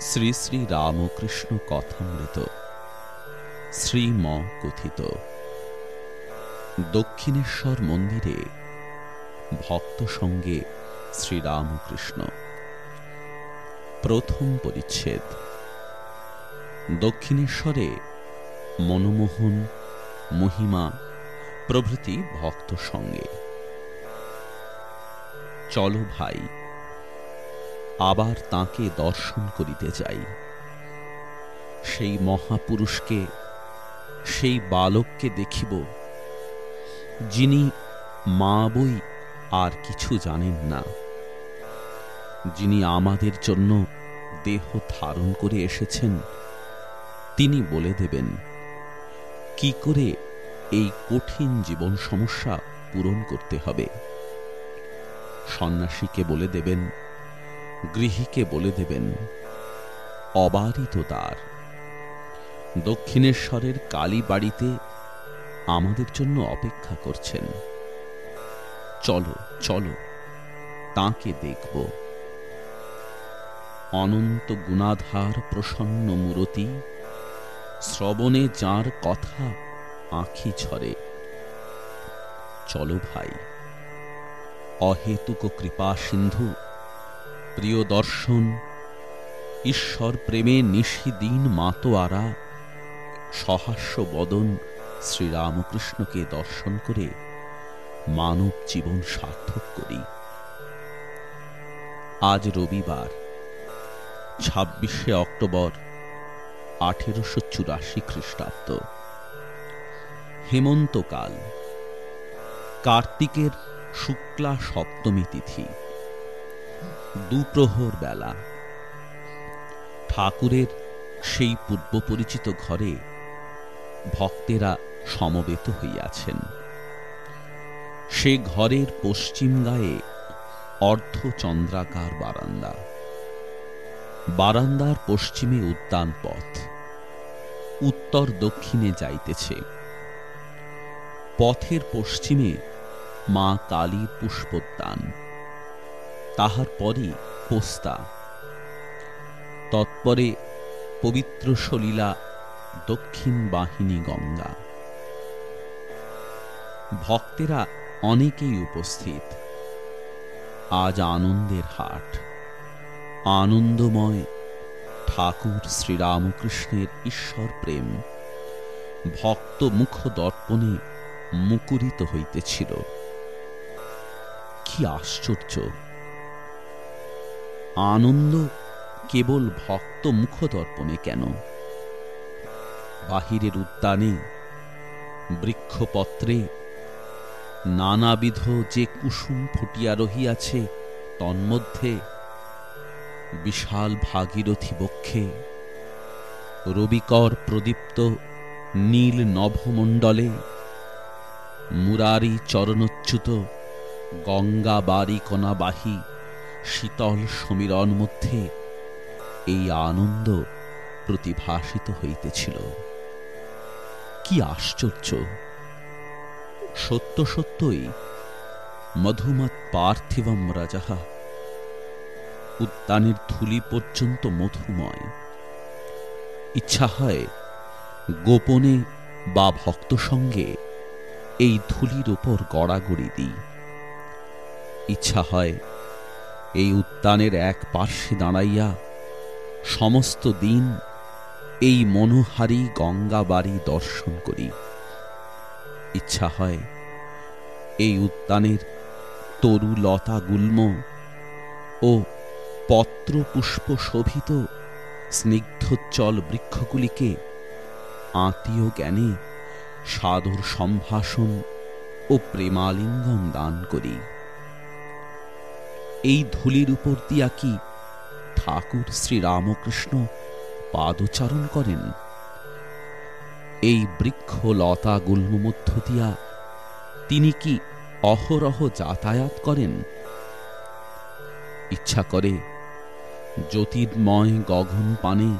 শ্রী শ্রী রামকৃষ্ণ কথামৃত, শ্রীম কথিত। দক্ষিণেশ্বর মন্দিরে ভক্ত সঙ্গে শ্রীরামকৃষ্ণ প্রথম পরিচ্ছেদ। দক্ষিণেশ্বরে মনমোহন, মহিমা, প্রভৃতি ভক্ত সঙ্গে। চলো ভাই। আবার তাকে দর্শন করিতে যাই সেই মহাপুরুষকে, সেই বালককে দেখিব, যিনি মা বই আর কিছু জানেন না, যিনি আমাদের জন্য দেহ ধারণ করে এসেছেন, তিনি বলে দেবেন, কি করে এই কঠিন জীবন সমস্যা পূরণ করতে হবে? সন্ন্যাসীকে বলে দেবেন গৃহীকে বলে দেবেন, অবারিত দ্বার দক্ষিণেশ্বরের কালী বাড়িতে আমাদের জন্য অপেক্ষা করছেন। চলো চলো, তাকে দেখব। অনন্ত গুণাধার প্রসন্ন মূরতি, শ্রবণে যার কথা আঁখি ঝরে। চলো ভাই, অহেতুক কৃপা সিন্ধু প্রিয় দর্শন, ঈশ্বর প্রেমে নিশিদিন মাতোয়ারা, সহাস্য বদন শ্রীরামকৃষ্ণকে দর্শন করে মানব জীবন সার্থক করি। আজ রবিবার, ছাব্বিশে অক্টোবর, আঠেরোশো চুরাশি খ্রিস্টাব্দ। হেমন্তকাল, কার্তিকের শুক্লা সপ্তমী তিথি। দুপ্রহর বেলা। ঠাকুরের সেই পূর্ব পরিচিত ঘরে ভক্তেরা সমবেত হইয়াছেন। সে ঘরের পশ্চিম গায়ে অর্ধচন্দ্রাকার বারান্দা। বারান্দার পশ্চিমে উদ্যান পথ। উত্তর দক্ষিণে যাইতেছে। পথের পশ্চিমে মা কালীর পুষ্পোদ্যান। তাহার পরই পোস্তা। তৎপরে পবিত্র সলীলা দক্ষিণ বাহিনী গঙ্গা। ভক্তেরা অনেকেই উপস্থিত। আজ আনন্দের হাট। আনন্দময় ঠাকুর শ্রীরামকৃষ্ণের ঈশ্বর প্রেম। ভক্ত মুখ দর্পণে মুকুরিত হইতেছিল। কি আশ্চর্য! আনন্দ কেবল ভক্ত মুখদর্পণে কেন? বাহিরের উদ্যানে, বৃক্ষপত্রে, নানাবিধ যে কুসুম ফুটিয়া রহিয়াছে, তন্মধ্যে বিশাল ভাগীরথী বক্ষে, রবিকর প্রদীপ্ত নীল নভমণ্ডলে, মুরারি চরণচ্যুত গঙ্গা বাড়ি কণাবাহী শীতল সমীরণ মধ্যে এই আনন্দ প্রতিভাসিত হইতেছিল। কি আশ্চর্য! সত্য সত্যই মধুমত পার্থিবম রাজাহা। উদ্যানের ধুলি পর্যন্ত মধুময়। ইচ্ছা হয় গোপনে বা ভক্ত সঙ্গে এই ধুলির ওপর গড়াগড়ি দিই। ইচ্ছা হয় এই উদ্যানের এক পার্শ্বে দাঁড়াইয়া সমস্ত দিন এই মনোহারী গঙ্গা বাড়ি দর্শন করি। ইচ্ছা হয় এই উদ্যানের তরু লতা গুল্ম ও পত্র পুষ্প শোভিত স্নিগ্ধোজ্জ্বল বৃক্ষগুলিকে আত্মীয় জ্ঞানে সাদর সম্ভাষণ ও প্রেমালিঙ্গন দান করি। এই ধুলির উপর দিয়া কি ঠাকুর শ্রীরামকৃষ্ণ পাদচারণ করেন? এই বৃক্ষ লতা গুল্ম মধ্য দিয়া তিনি কি অহরহ যাতায়াত করেন? ইচ্ছা করে জ্যোতির্ময় গগন পানে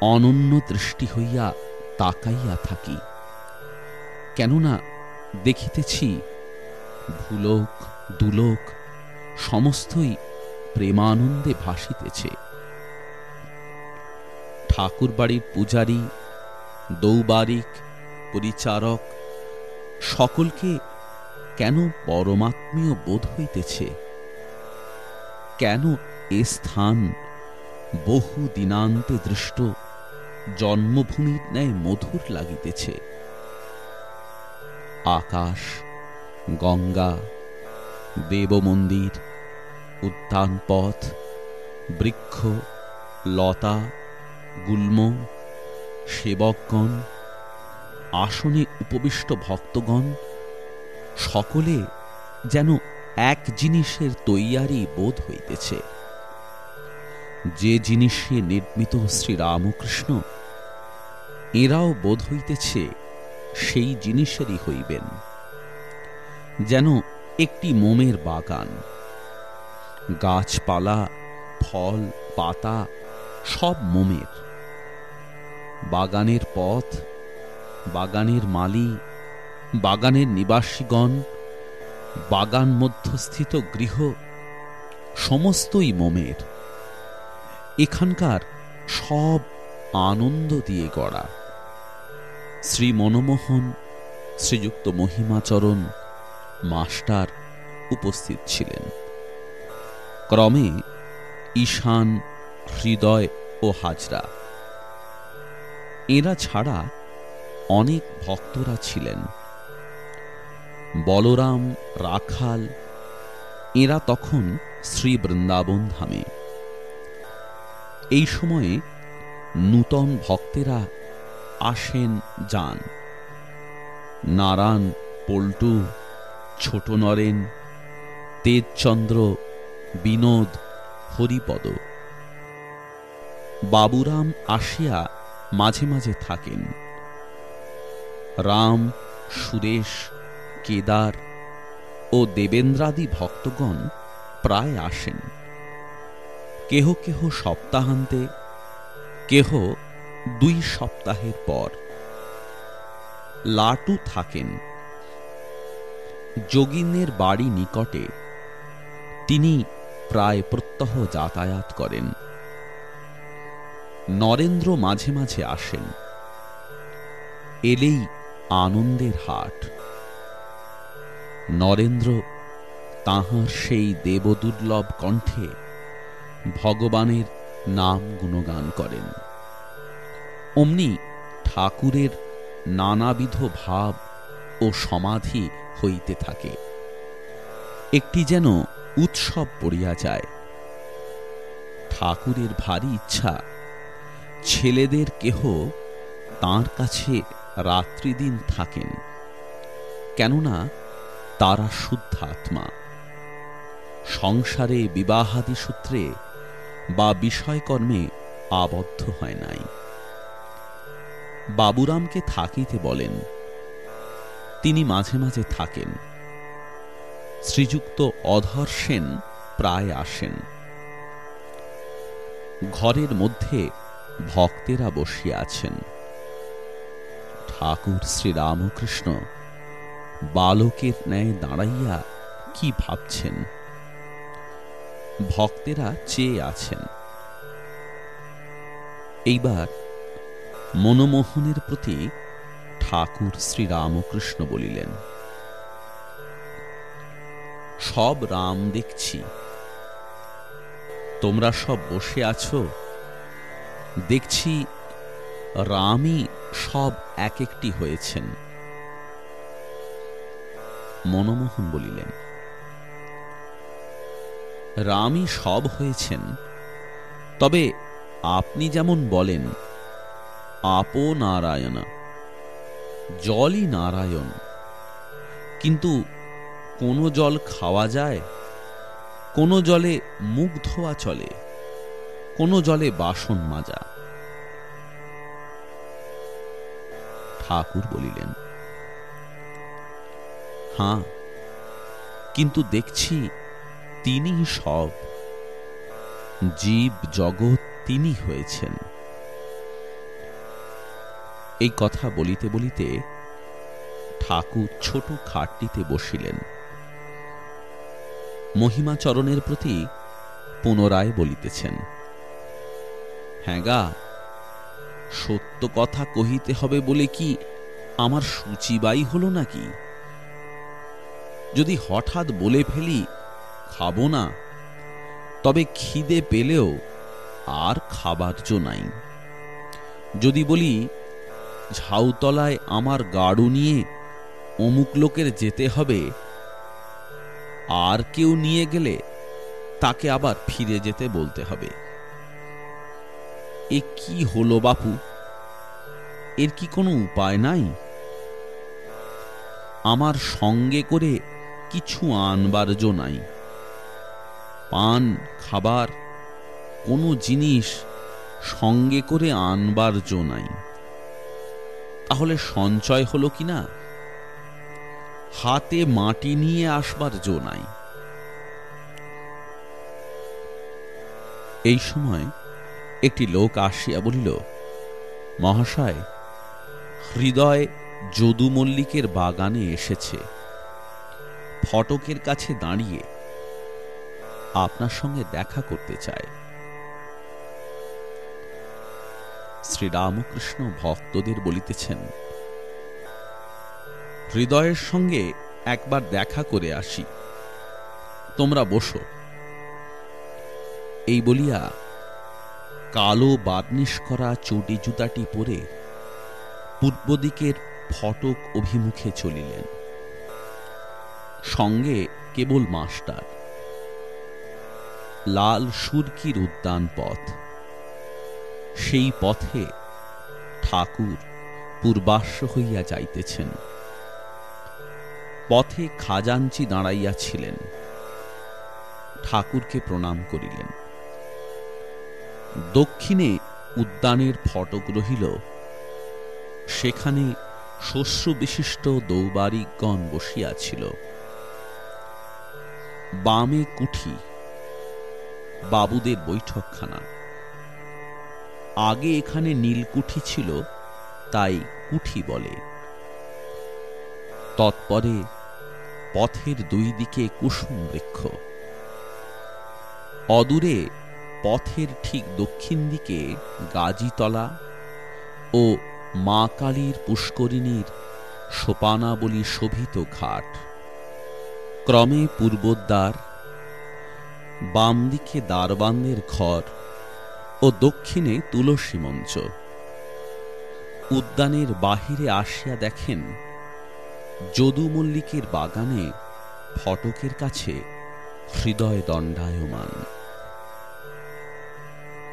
অনন্য দৃষ্টি হইয়া তাকাইয়া থাকি। কেননা দেখিতেছি ভুলোক, দুলোক সমস্তই প্রেমানন্দে ভাসিতেছে। ঠাকুর বাড়ির পূজারী, দৌবারিক, পরিচারক সকলকে কেন পরমাত্মীয় বোধ হইতেছে? কেন এ স্থান বহু দিনান্তে দৃষ্ট, জন্মভূমির ন্যায় মধুর লাগিতেছে? আকাশ, গঙ্গা দেবমন্দির, উদ্যান পথ, বৃক্ষ, লতা, গুল্ম, সেবকগণ, আসনে উপবিষ্ট ভক্তগণ, সকলে যেন এক জিনিসের তৈয়ারি বোধ হইতেছে। যে জিনিসে নির্মিত শ্রীরামকৃষ্ণ, এরাও বোধ হইতেছে সেই জিনিসেরই হইবেন। যেন একটি মোমের বাগান। গাছপালা, ফল, পাতা সব মোমের। বাগানের পথ, বাগানের মালি, বাগানের নিবাসীগণ, বাগান মধ্যস্থিত গৃহ সমস্তই মোমের। এখানকার সব আনন্দ দিয়ে গড়া। শ্রী মনমোহন, শ্রীযুক্ত মহিমাচরণ মাস্টার উপস্থিত ছিলেন। ক্রমে ঈশান, হৃদয় ও হাজরা। এরা ছাড়া অনেক ভক্তরা ছিলেন। বলরাম, রাখাল, এরা তখন শ্রী বৃন্দাবন ধামে। এই সময়ে নূতন ভক্তেরা আসেন যান। নারায়ণ, পল্টু ছোট নরেন, তেজচন্দ্র, বিনোদ, হরিপদ। বাবুরাম আসিয়া মাঝে মাঝে থাকেন। রাম, সুরেশ, কেদার ও দেবেন্দ্রাদি ভক্তগণ প্রায় আসেন। কেহ কেহ সপ্তাহান্তে, কেহ দুই সপ্তাহের পর। লাটু থাকেন। যোগিনের বাড়ি নিকটে তিনি প্রায় প্রত্যহ যাতায়াত করেন। নরেন্দ্র মাঝে মাঝে আসেন। এলেই আনন্দের হাট। নরেন্দ্র তাহার সেই দেবদুর্লভ কণ্ঠে ভগবানের নাম গুণগান করেন। অমনি ঠাকুরের নানাবিধ ভাব ও সমাধি হইতে থাকে। একটি যেন উৎসব পড়িয়া যায়। ঠাকুরের ভারী ইচ্ছা, ছেলেদের কেহ তার কাছে রাত্রিদিন থাকেন, কেননা তারা শুদ্ধ আত্মা সংসারে বিবাহাদি সূত্রে বা বিষয়কর্মে আবদ্ধ হয় নাই। বাবুরামকে থাকিতে বলেন তিনি মাঝে মাঝে থাকেন। শ্রীযুক্ত অধর সেন প্রায় আসেন। ঘরের মধ্যে ভক্তেরা বসিয়া আছেন। ঠাকুর শ্রীরামকৃষ্ণ, বালকের ন্যায় দাঁড়াইয়া কি ভাবছেন? ভক্তেরা চেয়ে আছেন। এইবার মনমোহনের প্রতি ঠাকুর শ্রীরামকৃষ্ণ বলিলেন, সব রাম দেখছি। তোমরা সব বসে আছো? দেখছি রামই সব এক একটি হয়েছেন। মনমোহন বলিলেন, রামই সব হয়েছেন। তবে আপনি যেমন বলেন আপো নারায়ণ। জলই নারায়ণ। কিন্তু কোনো জল খাওয়া যায়? কোনো জলে মুখ ধোয়া চলে? কোনো জলে বাসন মাজা? ঠাকুর বলিলেন, হাঁ, কিন্তু দেখছি তিনি সব। জীব জগৎ তিনি হয়েছেন। এই কথা বলিতে বলিতে ঠাকুর ছোট খাটটিতে বসিলেন। মহিমাচরণের প্রতি পুনরায় বলিতেছেন হ্যাঁ গা, সত্য কথা কহিতে হবে বলে কি আমার সূচিবাই হলো নাকি? যদি হঠাৎ বলে ফেলি, খাব না। তবে খিদে পেলেও আর খাবার জো নাই। যদি বলি ঝাউতলায় আমার গাড়ু নিয়ে অমুক লোকের যেতে হবে। আর কেউ নিয়ে গেলে তাকে আবার ফিরে যেতে বলতে হবে। এ কি হলো বাপু? এর কি কোনো উপায় নাই? আমার সঙ্গে করে কিছু আনবার জো নাই। পান, খাবার, কোনো জিনিস সঙ্গে করে আনবার জো নাই। তাহলে সঞ্চয় হলো কি না? হাতে মাটি নিয়ে আসবার জো নাই। এই সময় একটি লোক আসিয়া বলিল, মহাশয়, হৃদয় যদু মল্লিকের বাগানে এসেছে। ফটকের কাছে দাঁড়িয়ে আপনার সঙ্গে দেখা করতে চায়। শ্রীরামকৃষ্ণ ভক্তদের বলিতেছেন, হৃদয়ের সঙ্গে একবার দেখা করে আসি। তোমরা বসো। এই বলিয়া কালো বার্নিশ করা চটি জুতাটি পরে পূর্ব দিকের ফটক অভিমুখে চলিলেন। সঙ্গে কেবল মাস্টার। লাল সুরকির উদ্যান পথ সেই পথে ঠাকুর পূর্বাশ্ব হইয়া যাইতেছেন। পথে খাজাঞ্চি দাঁড়াইয়াছিলেন ঠাকুরকে প্রণাম করিলেন। দক্ষিণে উদ্যানের ফটক রহিল। সেখানে শস্য বিশিষ্ট দৌবারিকগণ বসিয়াছিল। বামে কুঠি, বাবুদের বৈঠকখানা। আগে এখানে নীলকুঠি ছিল, তাই কুঠি বলে। তৎপরে পথের দুই দিকে কুসুম বৃক্ষ। অদূরে পথের ঠিক দক্ষিণ দিকে গাজীতলা ও মা কালীর পুষ্করিণীর সোপানাবলী শোভিত ঘাট। ক্রমে পূর্বোদ্বার বাম দিকে দ্বারবান্দের ঘর ও দক্ষিণে তুলসী মঞ্চ। উদ্যানের বাহিরে আসিয়া দেখেন যদু মল্লিকের বাগানে ফটকের কাছে হৃদয় দণ্ডায়মান।